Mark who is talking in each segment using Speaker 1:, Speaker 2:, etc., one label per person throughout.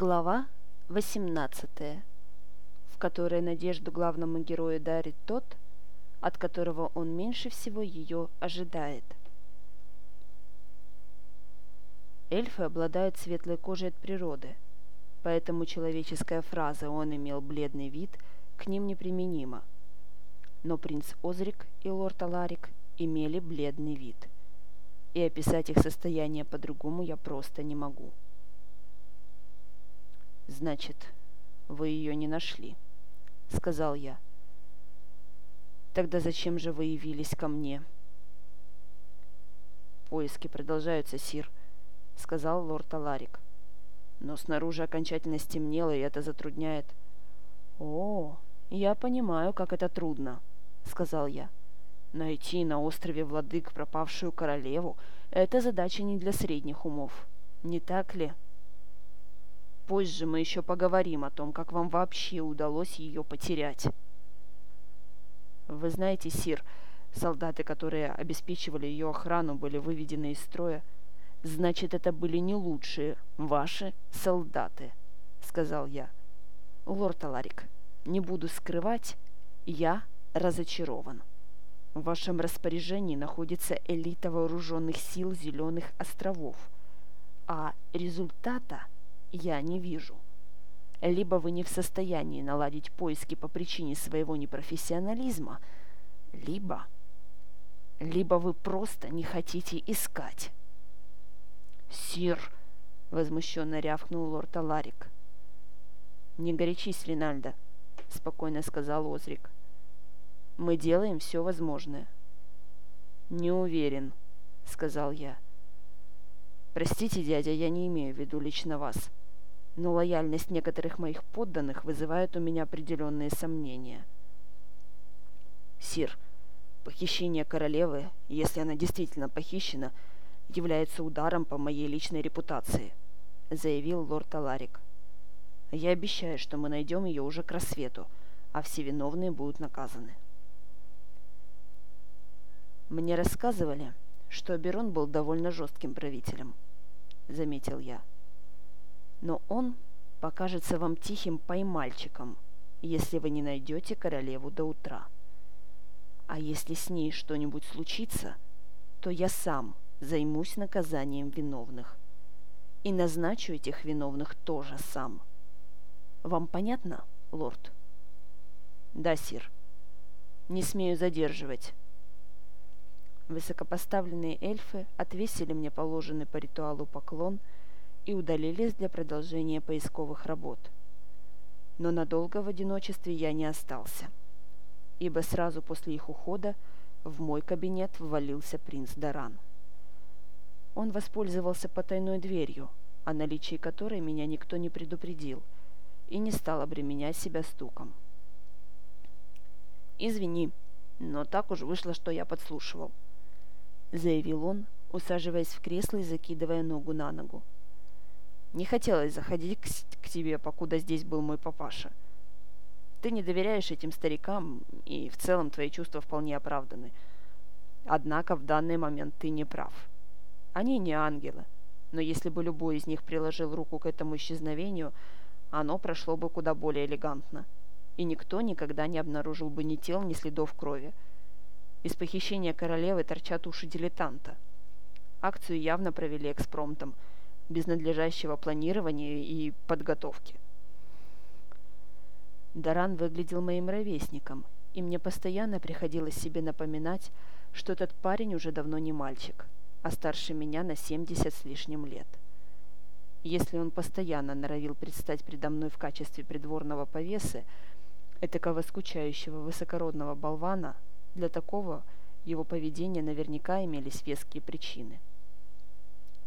Speaker 1: Глава 18, в которой надежду главному герою дарит тот, от которого он меньше всего ее ожидает. Эльфы обладают светлой кожей от природы, поэтому человеческая фраза «он имел бледный вид» к ним неприменима. Но принц Озрик и лорд Аларик имели бледный вид, и описать их состояние по-другому я просто не могу. «Значит, вы ее не нашли», — сказал я. «Тогда зачем же вы явились ко мне?» «Поиски продолжаются, Сир», — сказал лорд Аларик. «Но снаружи окончательно стемнело, и это затрудняет». «О, я понимаю, как это трудно», — сказал я. «Найти на острове владык пропавшую королеву — это задача не для средних умов, не так ли?» Позже мы еще поговорим о том, как вам вообще удалось ее потерять. Вы знаете, Сир, солдаты, которые обеспечивали ее охрану, были выведены из строя. Значит, это были не лучшие ваши солдаты, сказал я. Лорд Аларик, не буду скрывать, я разочарован. В вашем распоряжении находится элита вооруженных сил Зеленых островов, а результата – я не вижу. Либо вы не в состоянии наладить поиски по причине своего непрофессионализма, либо... Либо вы просто не хотите искать. «Сир!» — возмущенно рявкнул лорд Аларик. «Не горячись, Ринальдо», — спокойно сказал Озрик. «Мы делаем все возможное». «Не уверен», — сказал я. «Простите, дядя, я не имею в виду лично вас но лояльность некоторых моих подданных вызывает у меня определенные сомнения. Сир, похищение королевы, если она действительно похищена, является ударом по моей личной репутации, заявил лорд Аларик. Я обещаю, что мы найдем ее уже к рассвету, а все виновные будут наказаны. Мне рассказывали, что Аберон был довольно жестким правителем, заметил я но он покажется вам тихим поймальчиком, если вы не найдете королеву до утра. А если с ней что-нибудь случится, то я сам займусь наказанием виновных. И назначу этих виновных тоже сам. Вам понятно, лорд? Да, сир. Не смею задерживать. Высокопоставленные эльфы отвесили мне положенный по ритуалу поклон – и удалились для продолжения поисковых работ. Но надолго в одиночестве я не остался, ибо сразу после их ухода в мой кабинет ввалился принц Даран. Он воспользовался потайной дверью, о наличии которой меня никто не предупредил, и не стал обременять себя стуком. «Извини, но так уж вышло, что я подслушивал», — заявил он, усаживаясь в кресло и закидывая ногу на ногу. Не хотелось заходить к, к тебе, покуда здесь был мой папаша. Ты не доверяешь этим старикам, и в целом твои чувства вполне оправданы. Однако в данный момент ты не прав. Они не ангелы, но если бы любой из них приложил руку к этому исчезновению, оно прошло бы куда более элегантно, и никто никогда не обнаружил бы ни тел, ни следов крови. Из похищения королевы торчат уши дилетанта. Акцию явно провели экспромтом – без надлежащего планирования и подготовки. Даран выглядел моим ровесником, и мне постоянно приходилось себе напоминать, что этот парень уже давно не мальчик, а старше меня на 70 с лишним лет. Если он постоянно норовил предстать предо мной в качестве придворного повесы, этакого скучающего высокородного болвана, для такого его поведения наверняка имелись веские причины.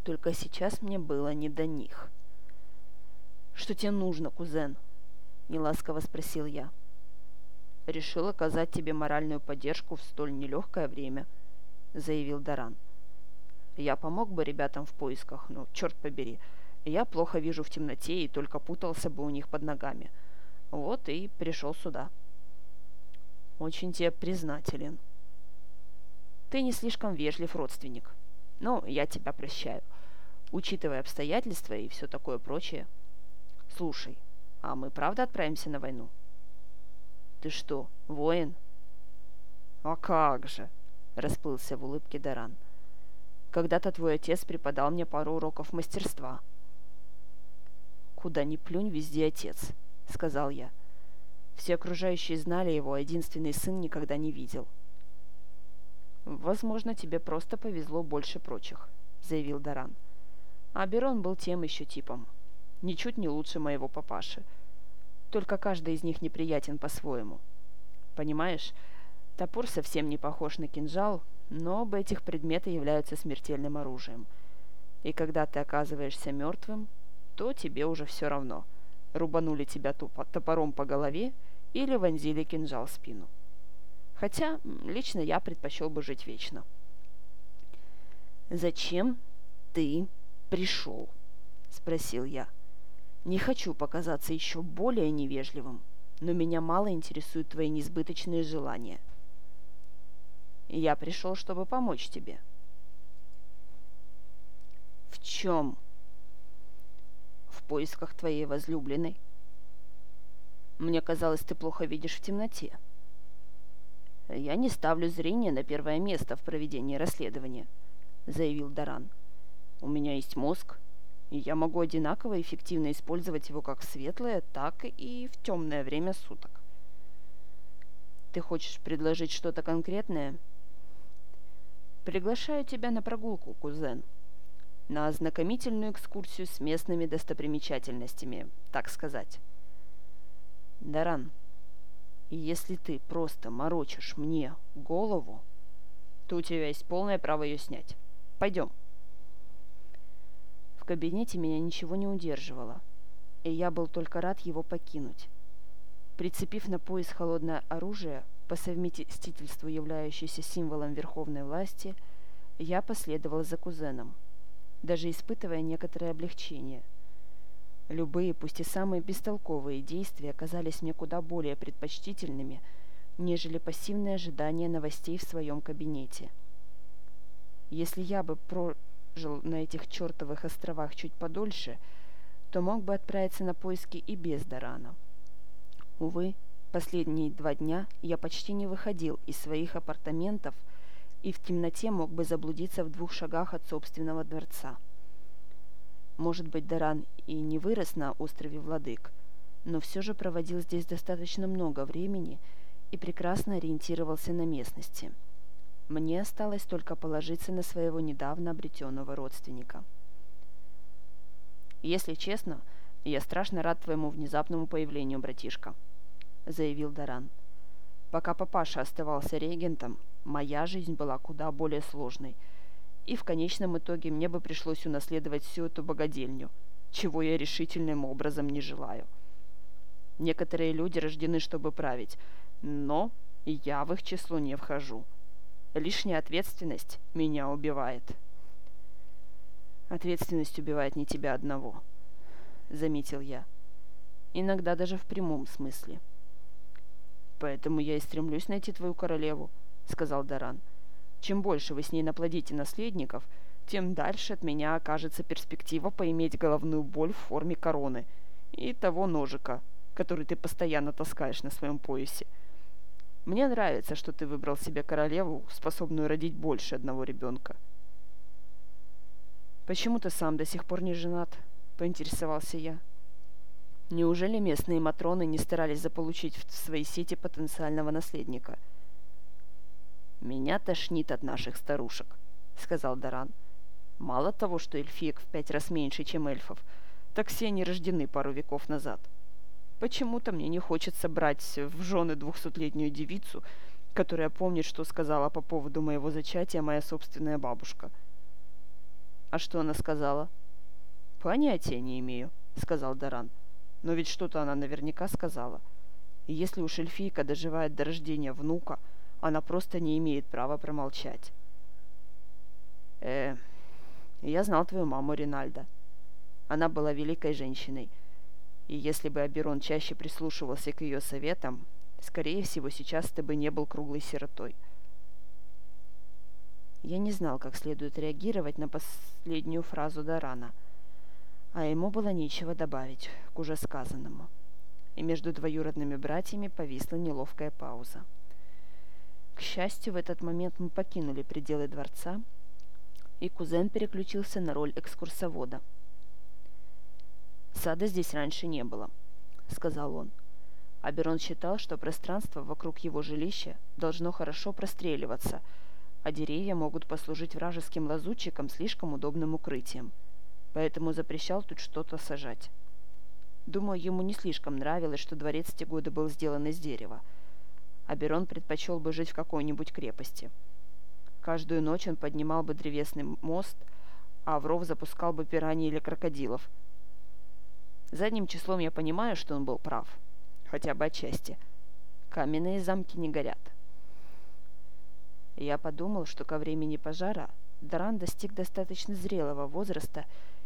Speaker 1: Только сейчас мне было не до них. «Что тебе нужно, кузен?» – неласково спросил я. «Решил оказать тебе моральную поддержку в столь нелегкое время», – заявил Даран. «Я помог бы ребятам в поисках, но, черт побери, я плохо вижу в темноте и только путался бы у них под ногами. Вот и пришел сюда». «Очень тебе признателен». «Ты не слишком вежлив, родственник», но я тебя прощаю, учитывая обстоятельства и все такое прочее. Слушай, а мы правда отправимся на войну? Ты что, воин? А как же, расплылся в улыбке Даран. Когда-то твой отец преподал мне пару уроков мастерства. Куда ни плюнь, везде отец, сказал я. Все окружающие знали его, а единственный сын никогда не видел. Возможно, тебе просто повезло больше прочих, заявил Даран. А Берон был тем еще типом. Ничуть не лучше моего папаши. Только каждый из них неприятен по-своему. Понимаешь, топор совсем не похож на кинжал, но оба этих предмета являются смертельным оружием. И когда ты оказываешься мертвым, то тебе уже все равно. Рубанули тебя топором по голове или вонзили кинжал в спину. Хотя лично я предпочел бы жить вечно. «Зачем ты пришел?» – спросил я. «Не хочу показаться еще более невежливым, но меня мало интересуют твои несбыточные желания. Я пришел, чтобы помочь тебе». «В чем?» «В поисках твоей возлюбленной». «Мне казалось, ты плохо видишь в темноте». «Я не ставлю зрение на первое место в проведении расследования», — заявил Даран. «У меня есть мозг, и я могу одинаково эффективно использовать его как в светлое, так и в темное время суток». «Ты хочешь предложить что-то конкретное?» «Приглашаю тебя на прогулку, кузен», на ознакомительную экскурсию с местными достопримечательностями, так сказать. Даран, и если ты просто морочишь мне голову, то у тебя есть полное право ее снять. Пойдем. В кабинете меня ничего не удерживало, и я был только рад его покинуть. Прицепив на пояс холодное оружие, по совместительству являющееся символом верховной власти, я последовал за кузеном, даже испытывая некоторое облегчение – Любые, пусть и самые бестолковые действия оказались мне куда более предпочтительными, нежели пассивное ожидание новостей в своем кабинете. Если я бы прожил на этих чертовых островах чуть подольше, то мог бы отправиться на поиски и без Дарана. Увы, последние два дня я почти не выходил из своих апартаментов и в темноте мог бы заблудиться в двух шагах от собственного дворца. Может быть, Даран и не вырос на острове Владык, но все же проводил здесь достаточно много времени и прекрасно ориентировался на местности. Мне осталось только положиться на своего недавно обретенного родственника. «Если честно, я страшно рад твоему внезапному появлению, братишка», — заявил Даран. «Пока папаша оставался регентом, моя жизнь была куда более сложной — и в конечном итоге мне бы пришлось унаследовать всю эту богадельню, чего я решительным образом не желаю. Некоторые люди рождены, чтобы править, но я в их число не вхожу. Лишняя ответственность меня убивает. Ответственность убивает не тебя одного, заметил я. Иногда даже в прямом смысле. Поэтому я и стремлюсь найти твою королеву, сказал Даран. — чем больше вы с ней наплодите наследников, тем дальше от меня окажется перспектива поиметь головную боль в форме короны и того ножика, который ты постоянно таскаешь на своем поясе. Мне нравится, что ты выбрал себе королеву, способную родить больше одного ребенка. «Почему ты сам до сих пор не женат?» – поинтересовался я. Неужели местные матроны не старались заполучить в свои сети потенциального наследника – «Меня тошнит от наших старушек», — сказал Даран. «Мало того, что эльфиек в пять раз меньше, чем эльфов, так все они рождены пару веков назад. Почему-то мне не хочется брать в жены двухсотлетнюю девицу, которая помнит, что сказала по поводу моего зачатия моя собственная бабушка». «А что она сказала?» «Понятия не имею», — сказал Даран. «Но ведь что-то она наверняка сказала. И если уж эльфийка доживает до рождения внука, — она просто не имеет права промолчать. Э, я знал твою маму, Ринальдо. Она была великой женщиной. И если бы Аберон чаще прислушивался к ее советам, скорее всего, сейчас ты бы не был круглой сиротой. Я не знал, как следует реагировать на последнюю фразу Дарана. А ему было нечего добавить к уже сказанному. И между двоюродными братьями повисла неловкая пауза. К счастью, в этот момент мы покинули пределы дворца, и кузен переключился на роль экскурсовода. «Сада здесь раньше не было», — сказал он. Аберон считал, что пространство вокруг его жилища должно хорошо простреливаться, а деревья могут послужить вражеским лазутчикам слишком удобным укрытием, поэтому запрещал тут что-то сажать. Думаю, ему не слишком нравилось, что дворец те годы был сделан из дерева. Аберон предпочел бы жить в какой-нибудь крепости. Каждую ночь он поднимал бы древесный мост, а в ров запускал бы пираний или крокодилов. Задним числом я понимаю, что он был прав – хотя бы отчасти. Каменные замки не горят. Я подумал, что ко времени пожара Даран достиг достаточно зрелого возраста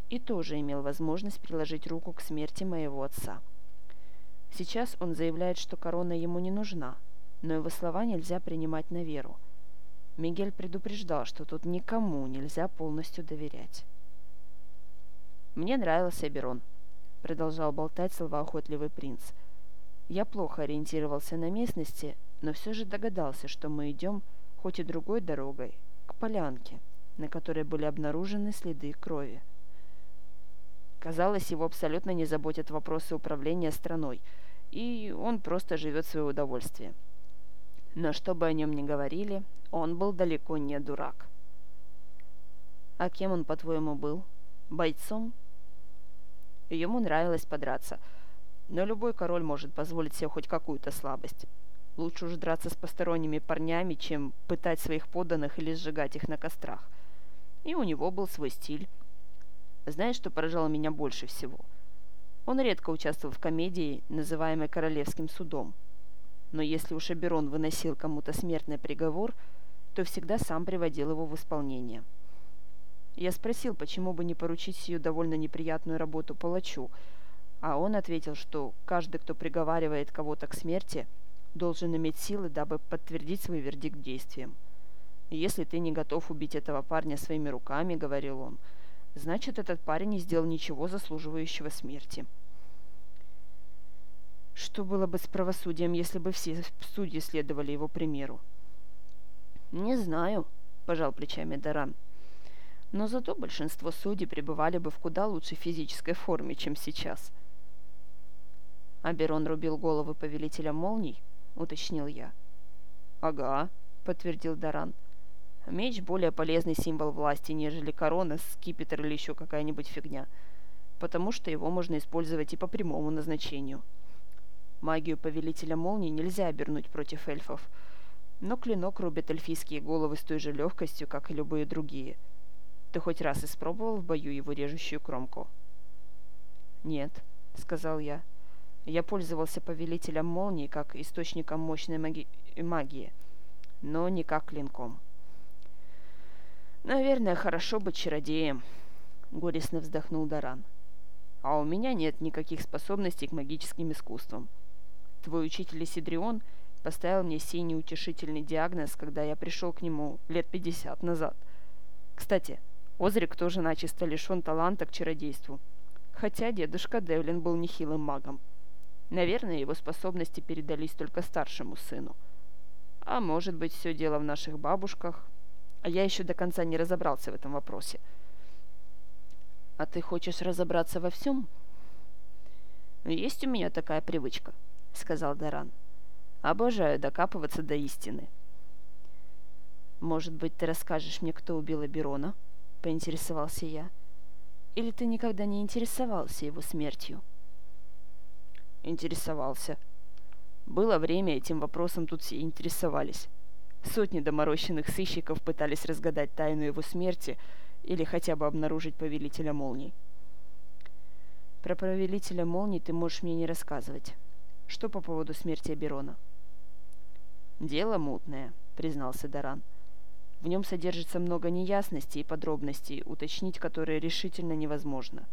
Speaker 1: и тоже имел возможность приложить руку к смерти моего отца. Сейчас он заявляет, что корона ему не нужна, но его слова нельзя принимать на веру. Мигель предупреждал, что тут никому нельзя полностью доверять. «Мне нравился Берон», — продолжал болтать словоохотливый принц — я плохо ориентировался на местности, но все же догадался, что мы идем, хоть и другой дорогой, к полянке, на которой были обнаружены следы крови. Казалось, его абсолютно не заботят вопросы управления страной, и он просто живет в свое удовольствие. Но что бы о нем ни говорили, он был далеко не дурак. А кем он, по-твоему, был? Бойцом? Ему нравилось подраться – но любой король может позволить себе хоть какую-то слабость. Лучше уж драться с посторонними парнями, чем пытать своих подданных или сжигать их на кострах. И у него был свой стиль. Знаешь, что поражало меня больше всего? Он редко участвовал в комедии, называемой «Королевским судом». Но если уж Аберон выносил кому-то смертный приговор, то всегда сам приводил его в исполнение. Я спросил, почему бы не поручить сию довольно неприятную работу палачу – а он ответил, что каждый, кто приговаривает кого-то к смерти, должен иметь силы, дабы подтвердить свой вердикт действием. «Если ты не готов убить этого парня своими руками, — говорил он, — значит, этот парень не сделал ничего заслуживающего смерти». Что было бы с правосудием, если бы все судьи следовали его примеру? «Не знаю», — пожал плечами Даран. «Но зато большинство судей пребывали бы в куда лучшей физической форме, чем сейчас». «Аберон рубил головы повелителя молний?» — уточнил я. «Ага», — подтвердил Даран. «Меч — более полезный символ власти, нежели корона, скипетр или еще какая-нибудь фигня, потому что его можно использовать и по прямому назначению. Магию повелителя молний нельзя обернуть против эльфов, но клинок рубит эльфийские головы с той же легкостью, как и любые другие. Ты хоть раз испробовал в бою его режущую кромку?» «Нет», — сказал я. Я пользовался повелителем молнии как источником мощной маги... магии, но не как клинком. «Наверное, хорошо быть чародеем», — горестно вздохнул Даран. «А у меня нет никаких способностей к магическим искусствам. Твой учитель Сидрион поставил мне сей неутешительный диагноз, когда я пришел к нему лет пятьдесят назад. Кстати, Озрик тоже начисто лишен таланта к чародейству, хотя дедушка Девлин был нехилым магом. Наверное, его способности передались только старшему сыну. А может быть, все дело в наших бабушках. А я еще до конца не разобрался в этом вопросе. А ты хочешь разобраться во всем? Есть у меня такая привычка, сказал Даран. Обожаю докапываться до истины. Может быть, ты расскажешь мне, кто убил Аберона? Поинтересовался я. Или ты никогда не интересовался его смертью? — интересовался. Было время, этим вопросом тут все интересовались. Сотни доморощенных сыщиков пытались разгадать тайну его смерти или хотя бы обнаружить повелителя молний. Про повелителя молний ты можешь мне не рассказывать. Что по поводу смерти Аберона? Дело мутное, признался Даран. В нем содержится много неясностей и подробностей, уточнить которые решительно невозможно.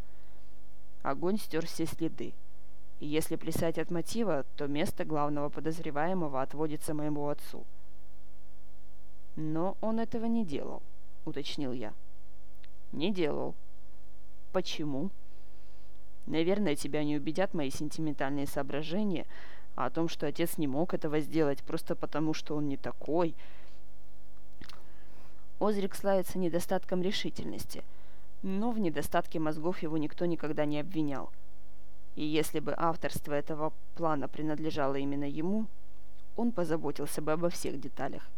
Speaker 1: Огонь стер все следы. И если плясать от мотива, то место главного подозреваемого отводится моему отцу. Но он этого не делал, уточнил я. Не делал. Почему? Наверное, тебя не убедят мои сентиментальные соображения о том, что отец не мог этого сделать просто потому, что он не такой. Озрик славится недостатком решительности, но в недостатке мозгов его никто никогда не обвинял. И если бы авторство этого плана принадлежало именно ему, он позаботился бы обо всех деталях.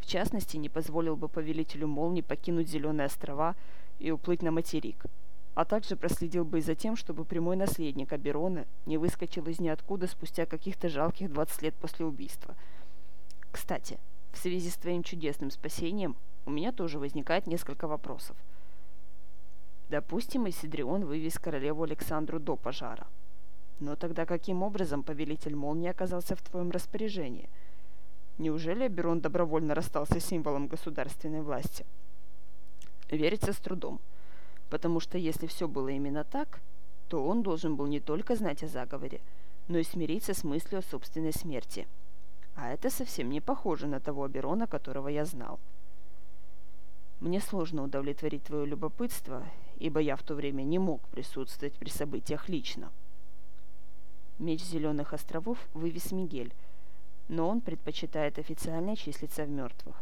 Speaker 1: В частности, не позволил бы повелителю молнии покинуть Зеленые острова и уплыть на материк, а также проследил бы и за тем, чтобы прямой наследник Аберона не выскочил из ниоткуда спустя каких-то жалких 20 лет после убийства. Кстати, в связи с твоим чудесным спасением у меня тоже возникает несколько вопросов. Допустим, Исидрион вывез королеву Александру до пожара. Но тогда каким образом повелитель молнии оказался в твоем распоряжении? Неужели Аберон добровольно расстался символом государственной власти? Верится с трудом, потому что если все было именно так, то он должен был не только знать о заговоре, но и смириться с мыслью о собственной смерти. А это совсем не похоже на того Аберона, которого я знал. Мне сложно удовлетворить твое любопытство, ибо я в то время не мог присутствовать при событиях лично. Меч Зеленых островов вывез Мигель, но он предпочитает официально числиться в мертвых.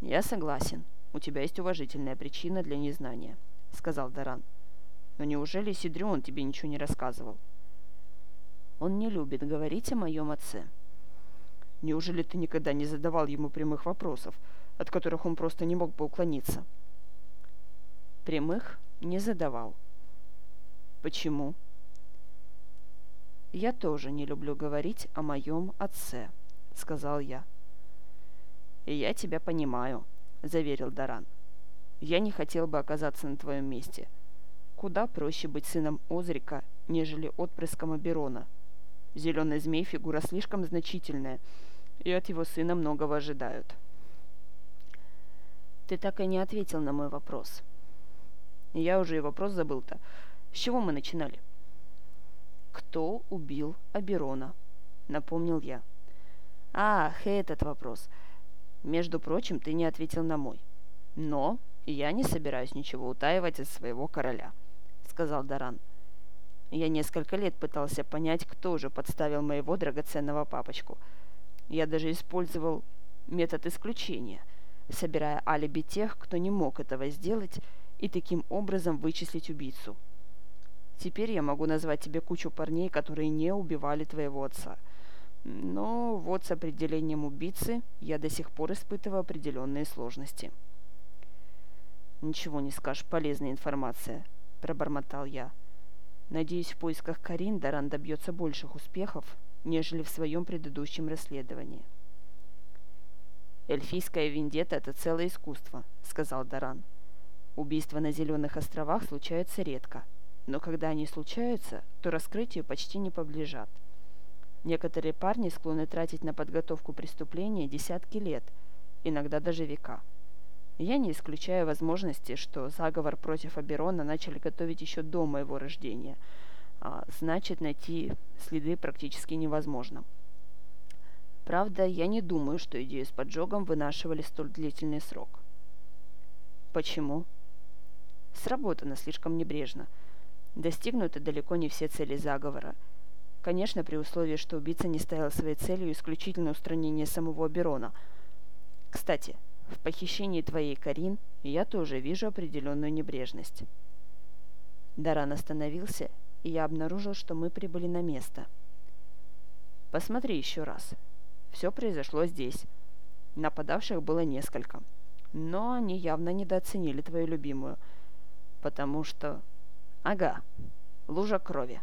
Speaker 1: «Я согласен. У тебя есть уважительная причина для незнания», — сказал Даран. «Но неужели Сидрион тебе ничего не рассказывал?» «Он не любит говорить о моем отце». «Неужели ты никогда не задавал ему прямых вопросов, от которых он просто не мог бы уклониться?» «Прямых не задавал». «Почему?» «Я тоже не люблю говорить о моем отце», — сказал я. «И я тебя понимаю», — заверил Даран. «Я не хотел бы оказаться на твоем месте. Куда проще быть сыном Озрика, нежели отпрыском Аберона. Зеленый змей — фигура слишком значительная, и от его сына многого ожидают». «Ты так и не ответил на мой вопрос». «Я уже и вопрос забыл-то. С чего мы начинали?» «Кто убил Аберона?» — напомнил я. «Ах, этот вопрос. Между прочим, ты не ответил на мой. Но я не собираюсь ничего утаивать от своего короля», — сказал Даран. Я несколько лет пытался понять, кто же подставил моего драгоценного папочку. Я даже использовал метод исключения, собирая алиби тех, кто не мог этого сделать, и таким образом вычислить убийцу. Теперь я могу назвать тебе кучу парней, которые не убивали твоего отца. Но вот с определением убийцы я до сих пор испытываю определенные сложности. «Ничего не скажешь, полезная информация», — пробормотал я. «Надеюсь, в поисках Карин Даран добьется больших успехов, нежели в своем предыдущем расследовании». «Эльфийская вендетта — это целое искусство», — сказал Даран. «Убийства на Зеленых островах случаются редко, но когда они случаются, то раскрытию почти не поближат. Некоторые парни склонны тратить на подготовку преступления десятки лет, иногда даже века. Я не исключаю возможности, что заговор против Аберона начали готовить еще до моего рождения, а значит найти следы практически невозможно. Правда, я не думаю, что идею с поджогом вынашивали столь длительный срок. Почему? Сработано слишком небрежно – Достигнуты далеко не все цели заговора. Конечно, при условии, что убийца не ставил своей целью исключительно устранение самого Берона. Кстати, в похищении твоей Карин я тоже вижу определенную небрежность. Даран остановился, и я обнаружил, что мы прибыли на место. Посмотри еще раз. Все произошло здесь. Нападавших было несколько. Но они явно недооценили твою любимую, потому что Ага, лужа крови.